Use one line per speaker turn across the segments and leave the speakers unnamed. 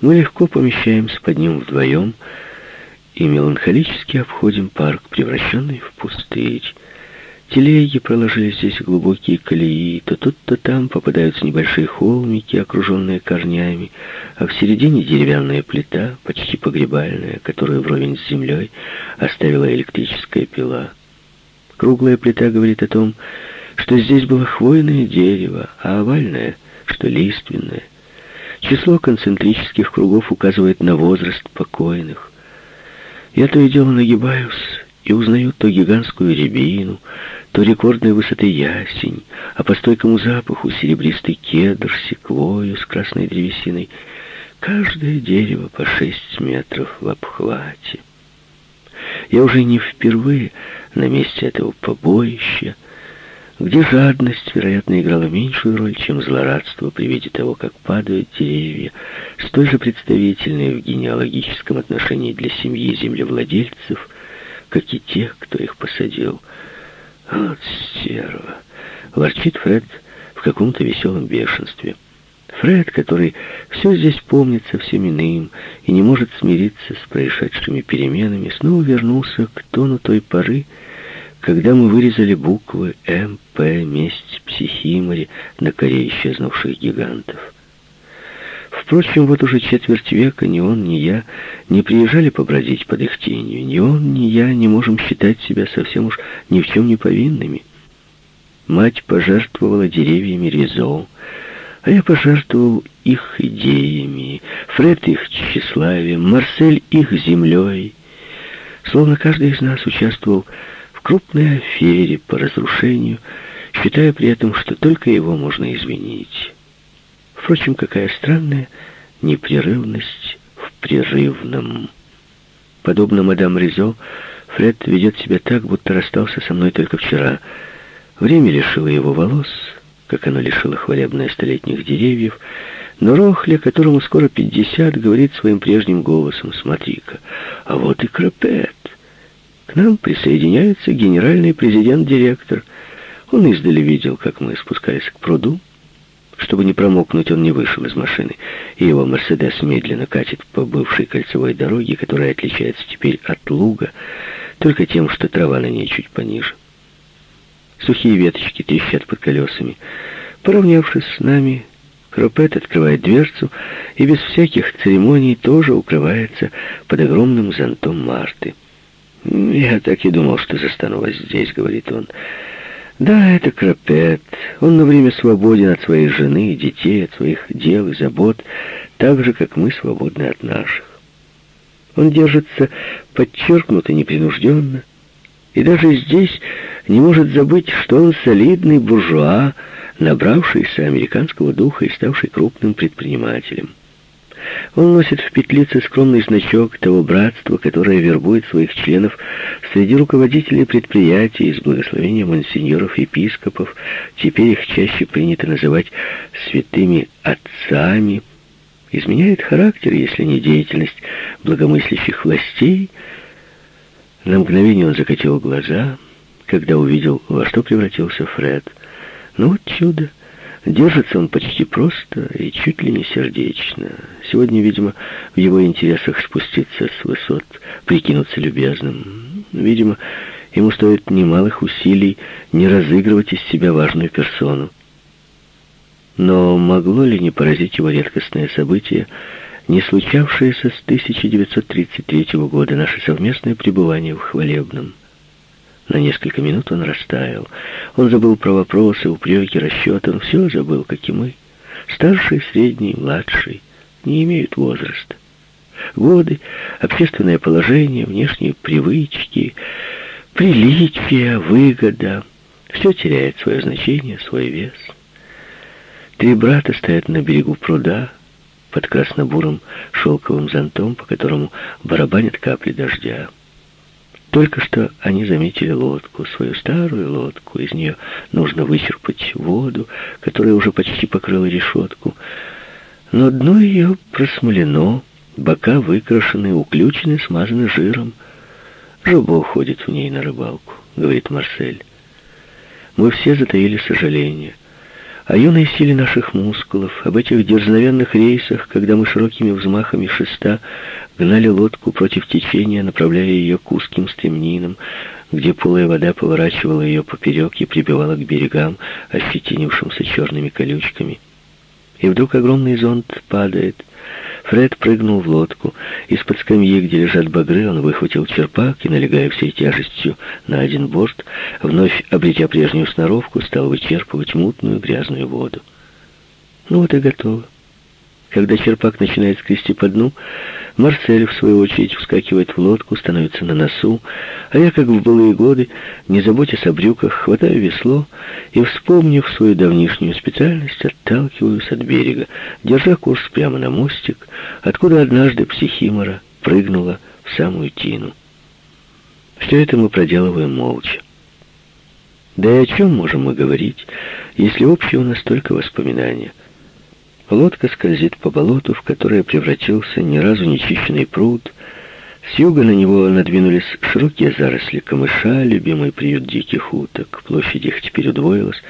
Мы легко помещаемся под ним вдвоем и меланхолически обходим парк, превращенный в пустырь. Телеги проложили здесь глубокие колеи, то тут, то там попадаются небольшие холмики, окруженные корнями, а в середине деревянная плита, почти погребальная, которую вровень с землей оставила электрическая пила. Круглая плита говорит о том, что здесь было хвойное дерево, а овальное, что лиственное. Число концентрических кругов указывает на возраст покойных. Я то и дело нагибаюсь и узнаю то гигантскую рябину, то рекордной высоты ясень, а по стойкому запаху серебристый кедр, секвою с красной древесиной. Каждое дерево по шесть метров в обхвате. Я уже не впервые на месте этого побоища, где жадность, вероятно, играла меньшую роль, чем злорадство при виде того, как падают деревья, столь же представительные в генеалогическом отношении для семьи землевладельцев, как и тех, кто их посадил. «Вот стерва!» — ворчит Фред в каком-то веселом бешенстве. Фред, который все здесь помнит совсем иным и не может смириться с происшедшими переменами, снова вернулся к тону той поры, когда мы вырезали буквы М, П, месть, психимори на коре исчезнувших гигантов. Впрочем, вот уже четверть века ни он, ни я не приезжали побродить под их тенью. Ни он, ни я не можем считать себя совсем уж ни в чем не повинными. Мать пожертвовала деревьями Ризо, а я пожертвовал их идеями, Фред их тщеславием, Марсель их землей. Словно каждый из нас участвовал в крупной афере по разрушению, считая при этом, что только его можно извинить. Впрочем, какая странная непрерывность в прерывном. Подобно мадам Ризо, Фред ведет себя так, будто расстался со мной только вчера. Время лишило его волос, как оно лишило хвалебное столетних деревьев, но Рохля, которому скоро пятьдесят, говорит своим прежним голосом, «Смотри-ка, а вот и Крапет». К нам присоединяется генеральный президент-директор. Он издали видел, как мы спускались к пруду. Чтобы не промокнуть, он не вышел из машины, и его «Мерседес» медленно катит по бывшей кольцевой дороге, которая отличается теперь от луга, только тем, что трава на ней чуть пониже. Сухие веточки трещат под колесами. Поравнявшись с нами, Кропет открывает дверцу и без всяких церемоний тоже укрывается под огромным зонтом Марты. «Я так и думал, что застану вас здесь», — говорит он. «Да, это Крапет. Он на время свободен от своей жены и детей, от своих дел и забот, так же, как мы свободны от наших. Он держится подчеркнуто непринужденно, и даже здесь не может забыть, что он солидный буржуа, набравшийся американского духа и ставший крупным предпринимателем. Он носит в петлице скромный значок того братства, которое вербует своих членов среди руководителей предприятий с благословения монсеньоров-епископов. Теперь их чаще принято называть святыми отцами. Изменяет характер, если не деятельность благомыслящих властей. На мгновение он закатил глаза, когда увидел, во что превратился Фред. Ну вот чудо! Держится он почти просто и чуть ли не сердечно. Сегодня, видимо, в его интересах спуститься с высот, прикинуться любезным. Видимо, ему стоит немалых усилий не разыгрывать из себя важную персону. Но могло ли не поразить его редкостное событие, не случавшееся с 1933 года, наше совместное пребывание в Хвалебном? На несколько минут он растаял. Он забыл про вопросы, упреки, расчеты. Он все забыл, как и мы. Старший, средний, младший не имеют возраста. Годы, общественное положение, внешние привычки, приличия, выгода — все теряет свое значение, свой вес. Три брата стоят на берегу пруда под краснобурым шелковым зонтом, по которому барабанят капли дождя. Только что они заметили лодку, свою старую лодку. Из нее нужно вычерпать воду, которая уже почти покрыла решетку. Но дно ее просмолено, бока выкрашены, уключены, смазаны жиром. Жобо уходит в ней на рыбалку, говорит Марсель. Мы все затаили сожаление. о юной силе наших мускулов, об этих дерзновенных рейсах, когда мы широкими взмахами шеста гнали лодку против течения, направляя ее к узким стремнинам, где полая вода поворачивала ее поперек и прибивала к берегам, ощетинившимся черными колючками. И вдруг огромный зонт падает. Фред прыгнул в лодку. Из-под скамьи, где лежат багры, он выхватил черпак и, налегая всей тяжестью на один борт, вновь обретя прежнюю сноровку, стал вычерпывать мутную грязную воду. Ну вот и готово. Когда черпак начинает скрести по дну, Марсель, в свою очередь, вскакивает в лодку, становится на носу, а я, как в былые годы, не заботясь о брюках, хватаю весло и, вспомнив свою давнишнюю специальность, отталкиваюсь от берега, держа курс прямо на мостик, откуда однажды психимора прыгнула в самую тину. Все это мы проделываем молча. Да и о чем можем мы говорить, если общее у нас только воспоминания? Лодка скользит по болоту, в которое превратился ни разу не чищенный пруд. С юга на него надвинулись широкие заросли камыша, любимый приют диких уток. Площадь их теперь удвоилась,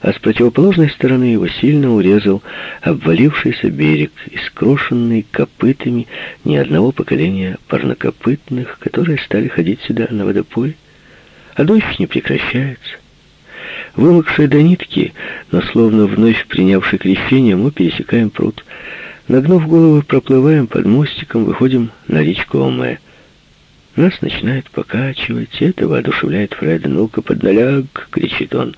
а с противоположной стороны его сильно урезал обвалившийся берег, искрошенный копытами ни одного поколения парнокопытных, которые стали ходить сюда на водопой. А дождь не прекращается. Вымокшие до нитки, но словно вновь принявший крещение, мы пересекаем пруд. Нагнув головы, проплываем под мостиком, выходим на речку Оме. Нас начинает покачивать, это воодушевляет Фреда. «Ну-ка, подналяг!» — кричит он.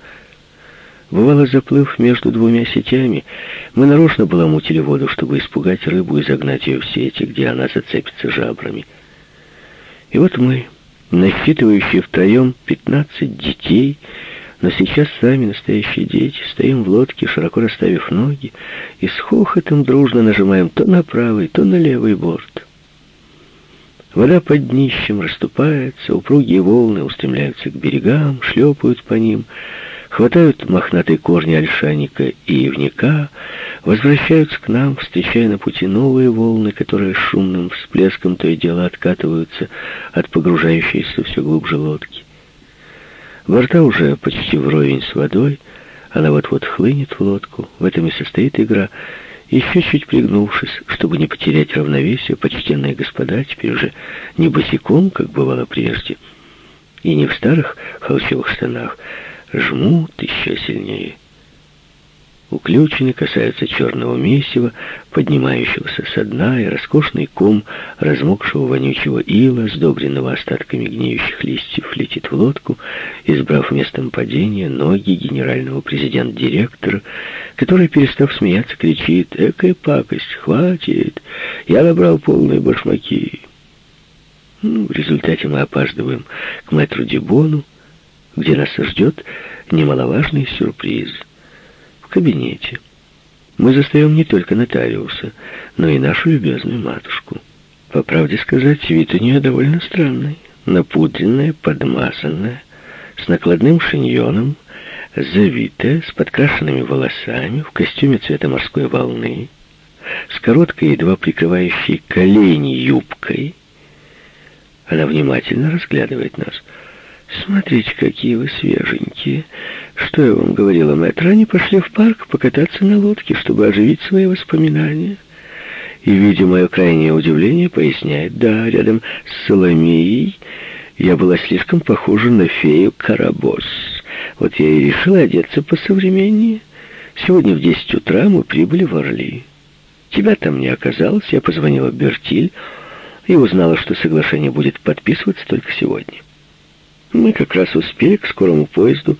Бывало, заплыв между двумя сетями, мы нарочно баламутили воду, чтобы испугать рыбу и загнать ее в сети, где она зацепится жабрами. И вот мы, насчитывающие втроем пятнадцать детей, но сейчас сами настоящие дети стоим в лодке, широко расставив ноги, и с хохотом дружно нажимаем то на правый, то на левый борт. Вода под днищем расступается, упругие волны устремляются к берегам, шлепают по ним, хватают мохнатые корни ольшаника и ивника, возвращаются к нам, встречая на пути новые волны, которые шумным всплеском то и дело откатываются от погружающейся все глубже лодки. Борта уже почти вровень с водой, она вот-вот хлынет в лодку. В этом и состоит игра. Еще чуть пригнувшись, чтобы не потерять равновесие, почтенные господа, теперь уже не босиком, как бывало прежде, и не в старых холщевых штанах, жмут еще сильнее. Уключены касаются черного месива, поднимающегося со дна, и роскошный ком размокшего вонючего ила, сдобренного остатками гниющих листьев, летит в лодку, избрав местом падения ноги генерального президент-директора, который, перестав смеяться, кричит «Экая пакость! Хватит! Я набрал полные башмаки!» ну, В результате мы опаздываем к мэтру Дибону, где нас ждет немаловажный сюрприз — кабинете. Мы застаем не только нотариуса, но и нашу любезную матушку. По правде сказать, вид у нее довольно странный. Напудренная, подмазанная, с накладным шиньоном, завитая, с подкрашенными волосами, в костюме цвета морской волны, с короткой, едва прикрывающей колени юбкой. Она внимательно разглядывает нас — «Смотрите, какие вы свеженькие. Что я вам говорила, мэтр? Они пошли в парк покататься на лодке, чтобы оживить свои воспоминания». И, видя мое крайнее удивление, поясняет, «Да, рядом с Соломеей я была слишком похожа на фею Карабос. Вот я и решила одеться посовременнее. Сегодня в десять утра мы прибыли в Орли. Тебя там не оказалось, я позвонила Бертиль и узнала, что соглашение будет подписываться только сегодня». Мы как раз успели к скорому поезду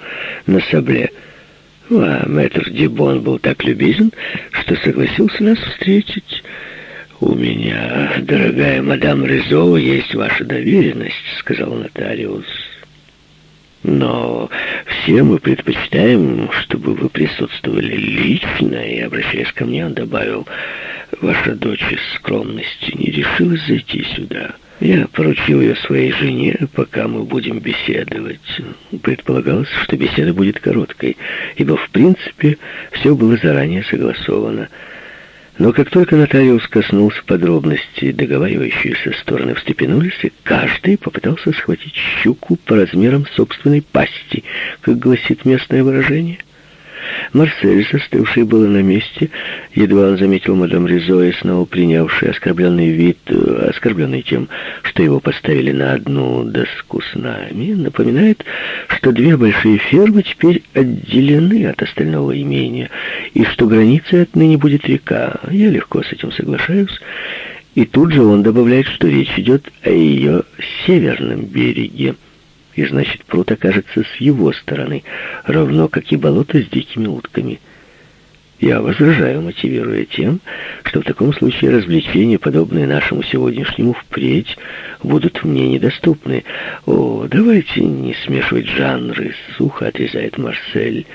на Сабле. А мэтр Дибон был так любезен, что согласился нас встретить. «У меня, дорогая мадам Резова, есть ваша доверенность», — сказал нотариус. «Но все мы предпочитаем, чтобы вы присутствовали лично», и, обращаясь ко мне, он добавил, «Ваша дочь из скромности не решилась зайти сюда». Я поручил ее своей жене, пока мы будем беседовать. Предполагалось, что беседа будет короткой, ибо, в принципе, все было заранее согласовано. Но как только нотариус коснулся подробностей, договаривающиеся стороны встрепенулись, и каждый попытался схватить щуку по размерам собственной пасти, как гласит местное выражение. Марсель, застывший было на месте, едва он заметил мадам Ризо и снова принявший оскорбленный вид, э, оскорбленный тем, что его поставили на одну доску с нами, напоминает, что две большие фермы теперь отделены от остального имения, и что границей отныне будет река. Я легко с этим соглашаюсь, и тут же он добавляет, что речь идет о ее северном береге. И значит, пруд окажется с его стороны, равно как и болото с дикими утками. Я возражаю, мотивируя тем, что в таком случае развлечения, подобные нашему сегодняшнему, впредь будут мне недоступны. О, давайте не смешивать жанры, сухо отрезает Марсель.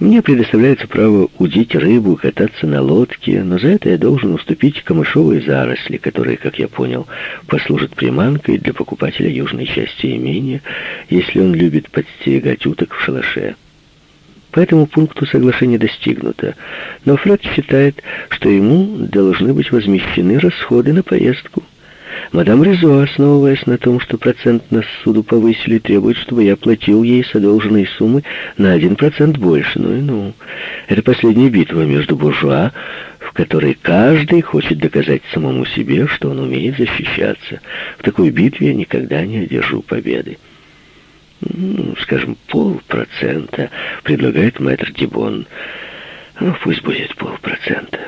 Мне предоставляется право удить рыбу, кататься на лодке, но за это я должен уступить камышовые заросли, которые, как я понял, послужат приманкой для покупателя южной части имения, если он любит подстерегать уток в шалаше. По этому пункту соглашение достигнуто, но Фред считает, что ему должны быть возмещены расходы на поездку. Мадам Ризо, основываясь на том, что процент на суду повысили, требует, чтобы я платил ей с суммы на один процент больше. Ну и ну. Это последняя битва между буржуа, в которой каждый хочет доказать самому себе, что он умеет защищаться. В такой битве я никогда не одержу победы. Ну, скажем, полпроцента, предлагает мэтр Дибон. Ну, пусть будет полпроцента.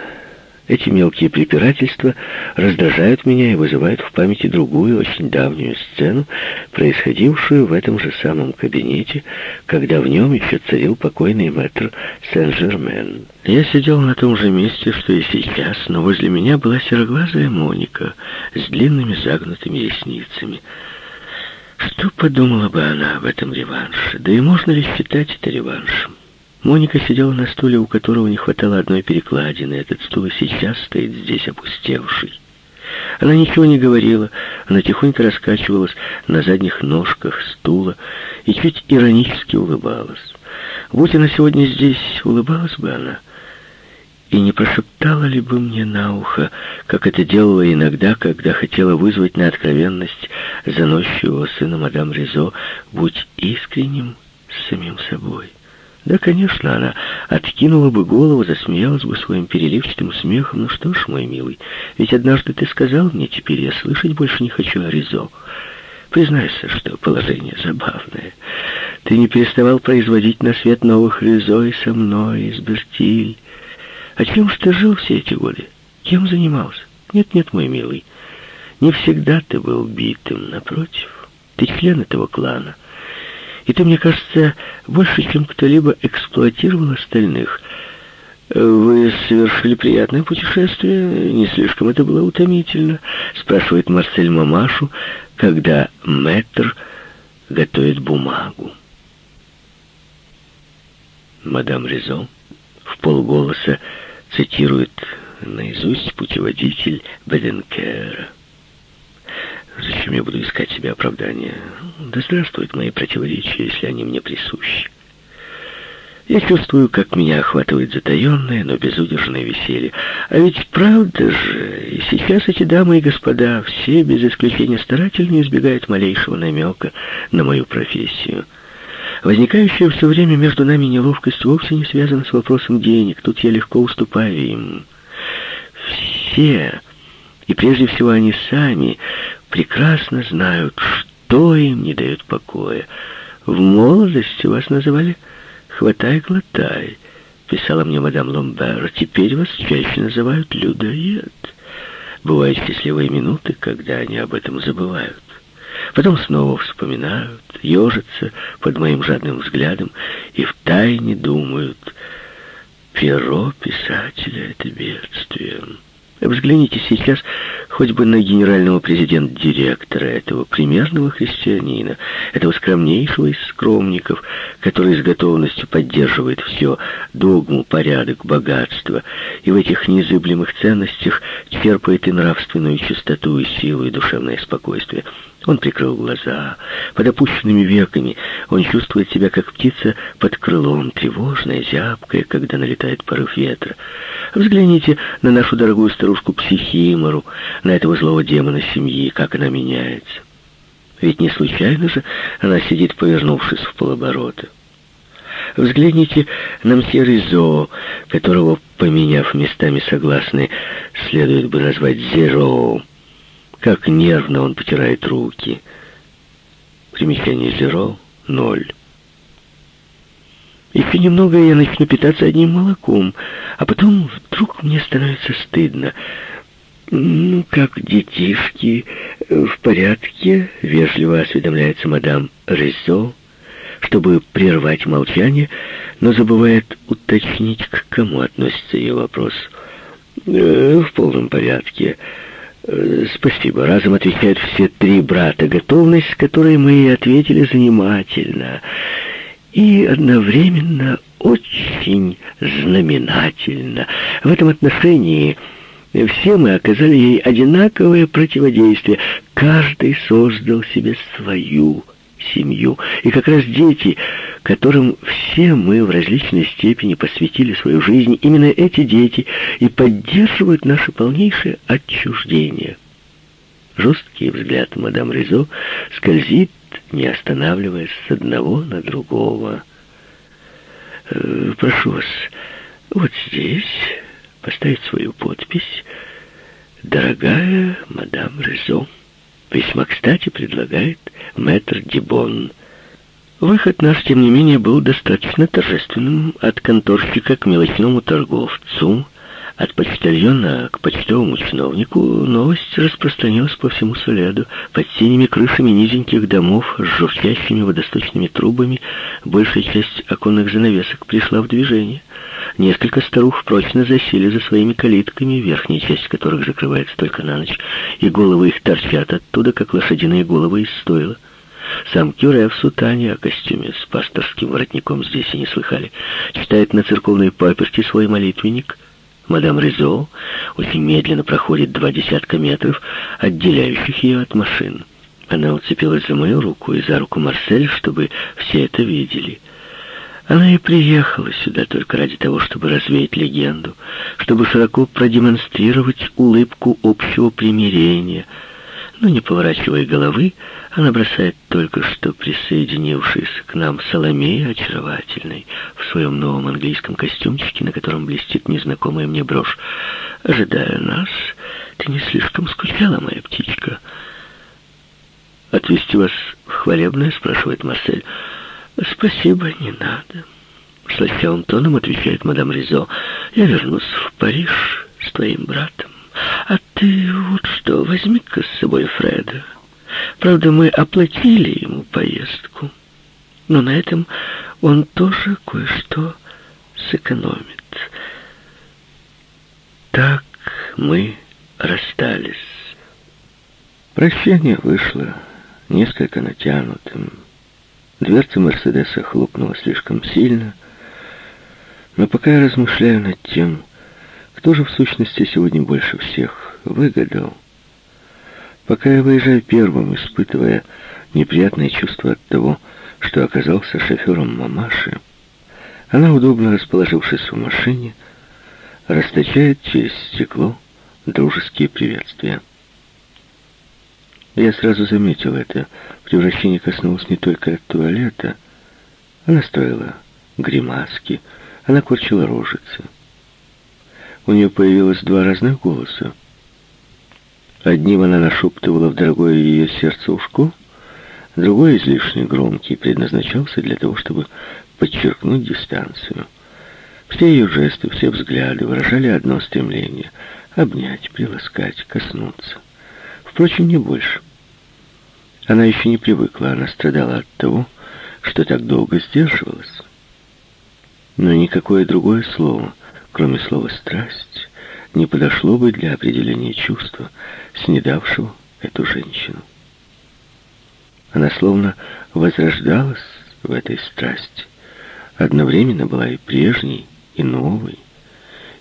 Эти мелкие препирательства раздражают меня и вызывают в памяти другую, очень давнюю сцену, происходившую в этом же самом кабинете, когда в нем еще царил покойный мэтр Сен-Жермен. Я сидел на том же месте, что и сейчас, но возле меня была сероглазая Моника с длинными загнутыми ресницами. Что подумала бы она об этом реванше? Да и можно ли считать это реваншем? Моника сидела на стуле, у которого не хватало одной перекладины. Этот стул сейчас стоит здесь опустевший. Она ничего не говорила, она тихонько раскачивалась на задних ножках стула и чуть иронически улыбалась. Будь она сегодня здесь, улыбалась бы она. И не прошептала ли бы мне на ухо, как это делала иногда, когда хотела вызвать на откровенность заносчивого сына мадам Ризо, будь искренним с самим собой. Да, конечно, она откинула бы голову, засмеялась бы своим переливчатым смехом. Ну что ж, мой милый, ведь однажды ты сказал мне, теперь я слышать больше не хочу о Ризо. Признайся, что положение забавное. Ты не переставал производить на свет новых Ризо и со мной, и с Бертиль. А чем же ты жил все эти годы? Кем занимался? Нет-нет, мой милый, не всегда ты был битым, напротив. Ты член этого клана. И ты, мне кажется, больше, чем кто-либо эксплуатировал остальных. «Вы совершили приятное путешествие, не слишком это было утомительно?» спрашивает Марсель мамашу, когда мэтр готовит бумагу. Мадам Ризо в полголоса цитирует наизусть путеводитель Беденкера. Зачем я буду искать себе оправдания? Да здравствуют мои противоречия, если они мне присущи. Я чувствую, как меня охватывает затаенное, но безудержное веселье. А ведь правда же, и сейчас эти дамы и господа, все без исключения старательно избегают малейшего намека на мою профессию. Возникающая все время между нами неловкость вовсе не связана с вопросом денег. Тут я легко уступаю им. Все, и прежде всего они сами, прекрасно знают, что им не дает покоя. В молодости вас называли «хватай-глотай», писала мне мадам Ломбер. Теперь вас чаще называют «людоед». Бывают счастливые минуты, когда они об этом забывают. Потом снова вспоминают, ежатся под моим жадным взглядом и втайне думают, перо писателя — это бедствие. Взгляните сейчас хоть бы на генерального президент-директора этого примерного христианина, этого скромнейшего из скромников, который с готовностью поддерживает все, догму, порядок, богатство, и в этих незыблемых ценностях черпает и нравственную чистоту, и силу, и душевное спокойствие. Он прикрыл глаза. Под опущенными веками он чувствует себя, как птица под крылом, тревожная, зябкая, когда налетает порыв ветра. Взгляните на нашу дорогую старушку Психимору, на этого злого демона семьи, как она меняется. Ведь не случайно же она сидит, повернувшись в полоборота. Взгляните на мсье Ризо, которого, поменяв местами согласны, следует бы назвать Зеро. Как нервно он потирает руки. Примечание Зеро — ноль. Еще немного, я начну питаться одним молоком, а потом вдруг мне становится стыдно. «Ну, как детишки, в порядке?» — вежливо осведомляется мадам Ризо, чтобы прервать молчание, но забывает уточнить, к кому относится ее вопрос. «Э, «В полном порядке». Э, «Спасибо», — разом отвечают все три брата, готовность, которой мы и ответили занимательно и одновременно очень знаменательно. В этом отношении все мы оказали ей одинаковое противодействие. Каждый создал себе свою семью. И как раз дети, которым все мы в различной степени посвятили свою жизнь, именно эти дети и поддерживают наше полнейшее отчуждение. Жесткий взгляд мадам Ризо скользит не останавливаясь с одного на другого. Э, «Прошу вас, вот здесь поставить свою подпись. Дорогая мадам Резо, весьма кстати предлагает мэтр Дибон». Выход наш, тем не менее, был достаточно торжественным от конторщика к мелочному торговцу, от почтальона к почтовому чиновнику новость распространилась по всему Соледу. Под синими крышами низеньких домов с журчащими водосточными трубами большая часть оконных занавесок пришла в движение. Несколько старух прочно засели за своими калитками, верхняя часть которых закрывается только на ночь, и головы их торчат оттуда, как лошадиные головы из стойла. Сам Кюре в сутане, о костюме с пасторским воротником здесь и не слыхали. Читает на церковной паперти свой молитвенник — Мадам Ризо очень медленно проходит два десятка метров, отделяющих ее от машин. Она уцепилась за мою руку и за руку Марсель, чтобы все это видели. Она и приехала сюда только ради того, чтобы развеять легенду, чтобы широко продемонстрировать улыбку общего примирения — но не поворачивая головы, она бросает только что присоединившись к нам Соломея очаровательной в своем новом английском костюмчике, на котором блестит незнакомая мне брошь. Ожидая нас, ты не слишком скучала, моя птичка. «Отвезти вас в хвалебное?» — спрашивает Марсель. «Спасибо, не надо». Сластявым тоном отвечает мадам Ризо. «Я вернусь в Париж с твоим братом». А ты вот что, возьми-ка с собой Фреда. Правда, мы оплатили ему поездку, но на этом он тоже кое-что сэкономит. Так мы расстались. Прощание вышло несколько натянутым. Дверца Мерседеса хлопнула слишком сильно, но пока я размышляю над тем, кто же в сущности сегодня больше всех выгадал? Пока я выезжаю первым, испытывая неприятное чувство от того, что оказался шофером мамаши, она, удобно расположившись в машине, расточает через стекло дружеские приветствия. Я сразу заметил это. Превращение коснулось не только от туалета. Она строила гримаски, она корчила рожицы у нее появилось два разных голоса. Одним она нашептывала в дорогое ее сердце ушко, другой, излишне громкий, предназначался для того, чтобы подчеркнуть дистанцию. Все ее жесты, все взгляды выражали одно стремление — обнять, приласкать, коснуться. Впрочем, не больше. Она еще не привыкла, она страдала от того, что так долго сдерживалась. Но никакое другое слово кроме слова «страсть», не подошло бы для определения чувства, снедавшего эту женщину. Она словно возрождалась в этой страсти, одновременно была и прежней, и новой,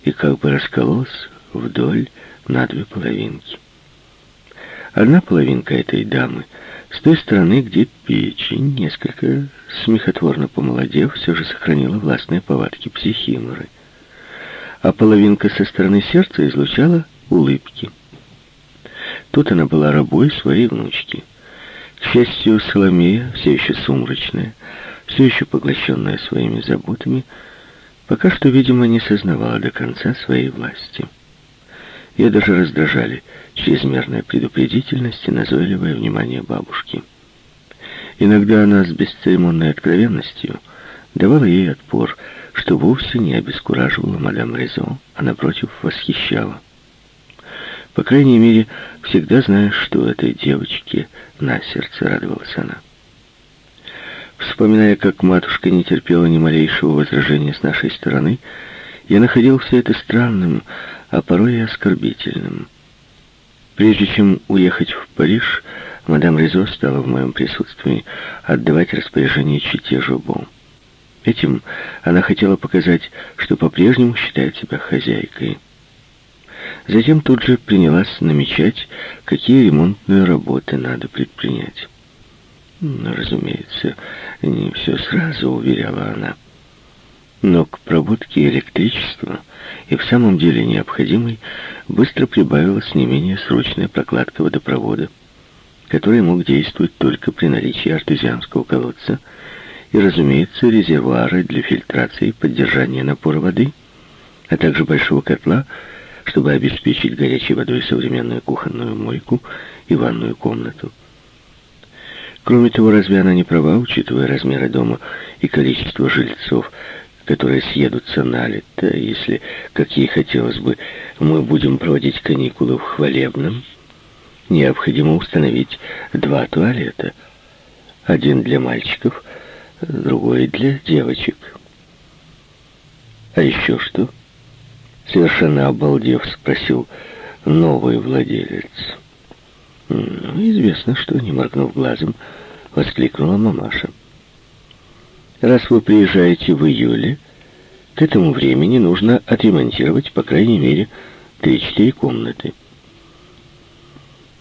и как бы раскололась вдоль на две половинки. Одна половинка этой дамы с той стороны, где печень, несколько смехотворно помолодев, все же сохранила властные повадки психиморы — а половинка со стороны сердца излучала улыбки. Тут она была рабой своей внучки. К счастью, Соломея, все еще сумрачная, все еще поглощенная своими заботами, пока что, видимо, не сознавала до конца своей власти. Ее даже раздражали чрезмерная предупредительность и назойливое внимание бабушки. Иногда она с бесцеремонной откровенностью давала ей отпор, что вовсе не обескураживала мадам Резо, а напротив восхищала. По крайней мере, всегда знаешь, что этой девочке на сердце радовалась она. Вспоминая, как матушка не терпела ни малейшего возражения с нашей стороны, я находил все это странным, а порой и оскорбительным. Прежде чем уехать в Париж, мадам Ризо стала в моем присутствии отдавать распоряжение чите Жобо. Этим она хотела показать, что по-прежнему считает себя хозяйкой. Затем тут же принялась намечать, какие ремонтные работы надо предпринять. Ну, разумеется, не все сразу, уверяла она. Но к проводке электричества и в самом деле необходимой быстро прибавилась не менее срочная прокладка водопровода, который мог действовать только при наличии артезианского колодца и, разумеется, резервуара для фильтрации и поддержания напора воды, а также большого котла, чтобы обеспечить горячей водой современную кухонную мойку и ванную комнату. Кроме того, разве она не права, учитывая размеры дома и количество жильцов, которые съедутся на лето, если, как ей хотелось бы, мы будем проводить каникулы в Хвалебном? Необходимо установить два туалета. Один для мальчиков, другой для девочек. А еще что? Совершенно обалдев, спросил новый владелец. «Ну, известно, что, не моргнув глазом, воскликнула мамаша. Раз вы приезжаете в июле, к этому времени нужно отремонтировать, по крайней мере, три-четыре комнаты.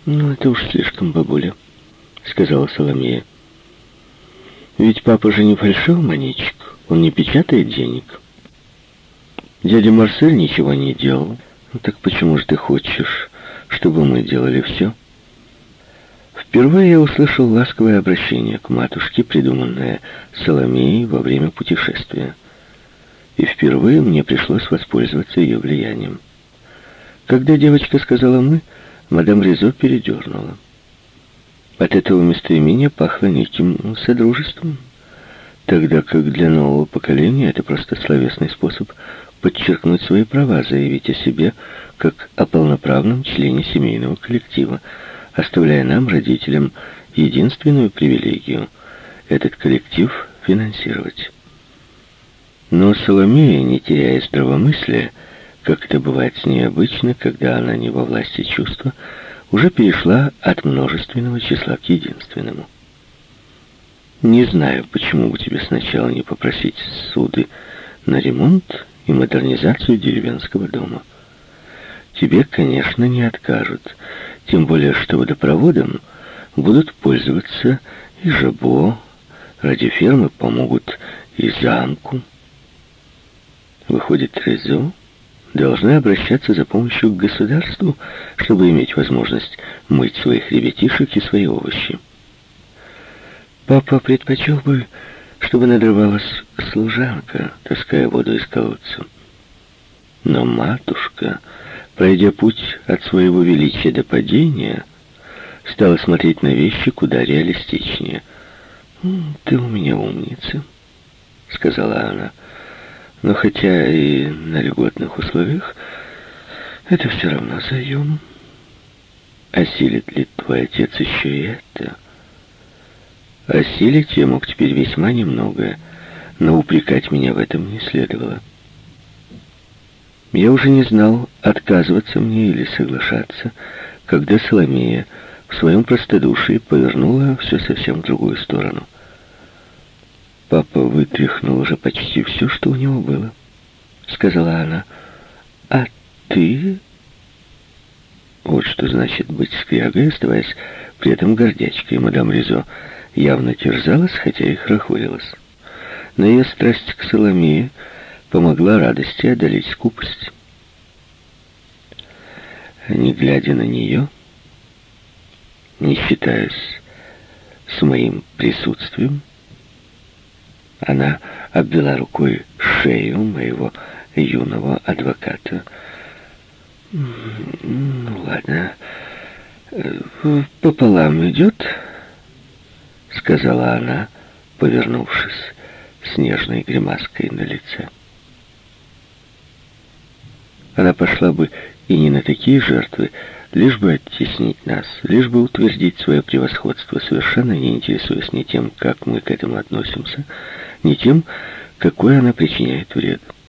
«Ну, это уж слишком, бабуля», — сказала Соломея. «Ведь папа же не фальшивомонетчик, он не печатает денег. Дядя Марсель ничего не делал. Ну, так почему же ты хочешь, чтобы мы делали все?» Впервые я услышал ласковое обращение к матушке, придуманное Соломеей во время путешествия. И впервые мне пришлось воспользоваться ее влиянием. Когда девочка сказала «мы», мадам Ризо передернула. От этого местоимения пахло неким содружеством, тогда как для нового поколения это просто словесный способ подчеркнуть свои права, заявить о себе как о полноправном члене семейного коллектива – оставляя нам, родителям, единственную привилегию — этот коллектив финансировать. Но Соломея, не теряя здравомыслия, как это бывает с ней обычно, когда она не во власти чувства, уже перешла от множественного числа к единственному. Не знаю, почему бы тебе сначала не попросить суды на ремонт и модернизацию деревенского дома. Тебе, конечно, не откажут, тем более, что водопроводом будут пользоваться и Жабо, ради фермы помогут и замку. Выходит, Резо должны обращаться за помощью к государству, чтобы иметь возможность мыть своих ребятишек и свои овощи. Папа предпочел бы, чтобы надрывалась служанка, таская воду из колодца. Но матушка пройдя путь от своего величия до падения, стала смотреть на вещи куда реалистичнее. «Ты у меня умница», — сказала она. «Но хотя и на льготных условиях, это все равно заем. Осилит ли твой отец еще и это?» Осилить я мог теперь весьма немного, но упрекать меня в этом не следовало. Я уже не знал, отказываться мне или соглашаться, когда Соломея в своем простодушии повернула все совсем в другую сторону. «Папа вытряхнул уже почти все, что у него было», — сказала она. «А ты...» Вот что значит быть скрягой, оставаясь при этом гордячкой. Мадам Ризо явно терзалась, хотя и хрохурилась. На ее страсть к Соломее помогла радости одолеть скупость. Не глядя на нее, не считаясь с моим присутствием, Она обвела рукой шею моего юного адвоката. «Ну, ладно. Пополам идет?» Сказала она, повернувшись с нежной гримаской на лице. Она пошла бы и не на такие жертвы, лишь бы оттеснить нас, лишь бы утвердить свое превосходство, совершенно не интересуясь ни тем, как мы к этому относимся, ни тем, какой она причиняет вред.